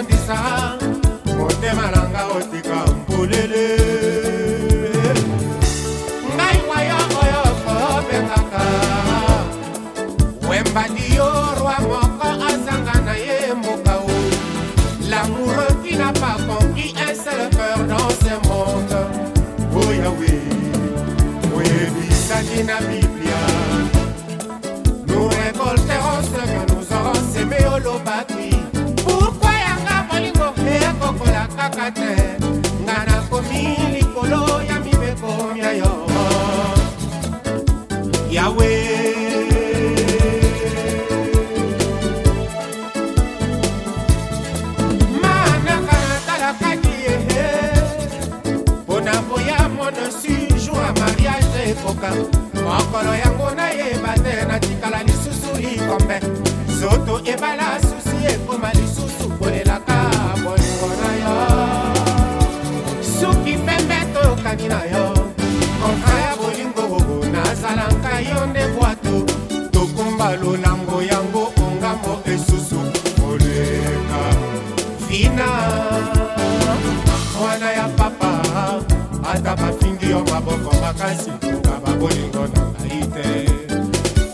okondisa motema na nga otika mpulele ngai wayo oyo kobetaka wembandi yo rwa moko azanga na ye mboka o lamoureux qui n'a pas conquis un seul cœur dans ce monde oyawe oyebisaki na bi right there. mwana ya papa ata bafingi yo maboko makasi na babolingo na ngai te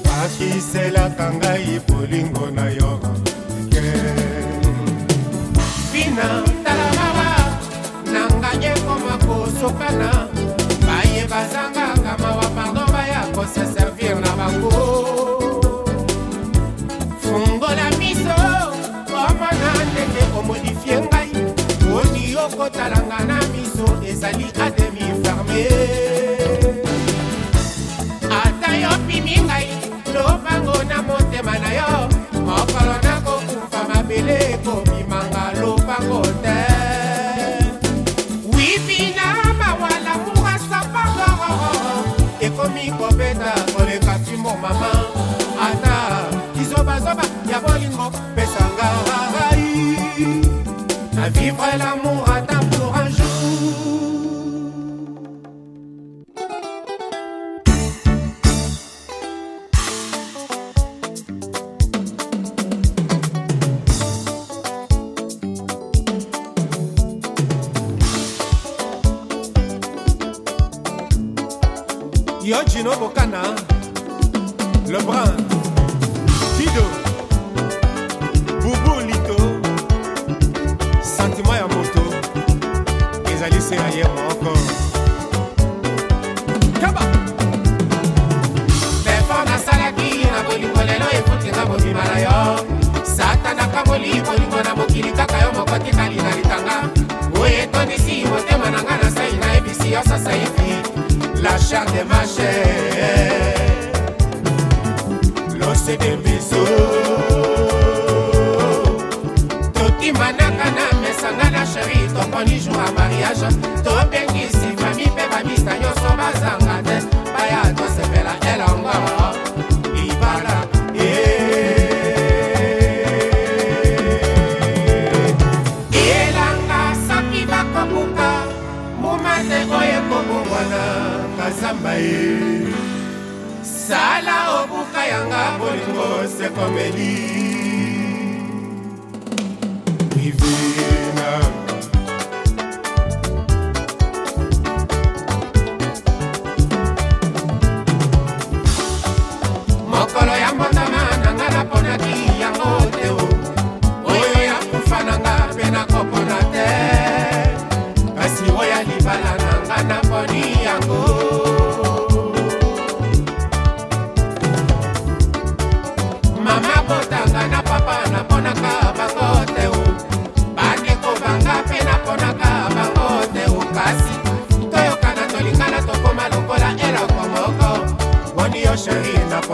bakiselaka ngai bolingo okotalanga na miso ezali ademi ferme ata yopimi ngai lobango na motema na yo mokolo nakokufa mabele ekobimanga lobango te wibina mawala murasapagororo ekomi kobeta koleka tumbo mama ata kizobazoba ya bolingo pesanga rai na vivre lamour Giorgino Bocana, Lebrun, Dido, Boubou Lito, Sentiment à moto, les Alice ailleurs encore. Kaba! Mais pour la salle à qui, il y a un peu de char de ma chair lose de biso totimanaka na mesanga na sheri tokoni jour ya mariage tobe ye sala obuka yanga bolingo sekomeli privé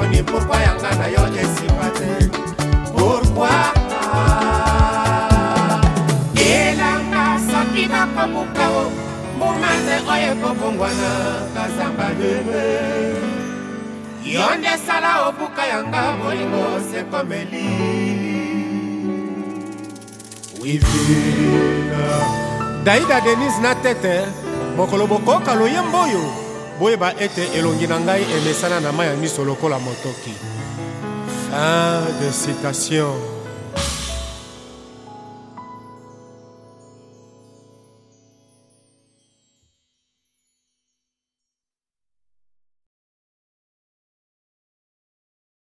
okoni pourkui yanga na yo esimba te pourkui elanga soki nakomuka o momande oyo ekobongwana kazamba bebe yo nde sala obuka oh, yanga molingo sekomeli wivina daida denise na tete mokolo bokoka loyemba oyo boyeba ete elongi na ngai emesana na mai ya miso lokola motoki fin de citation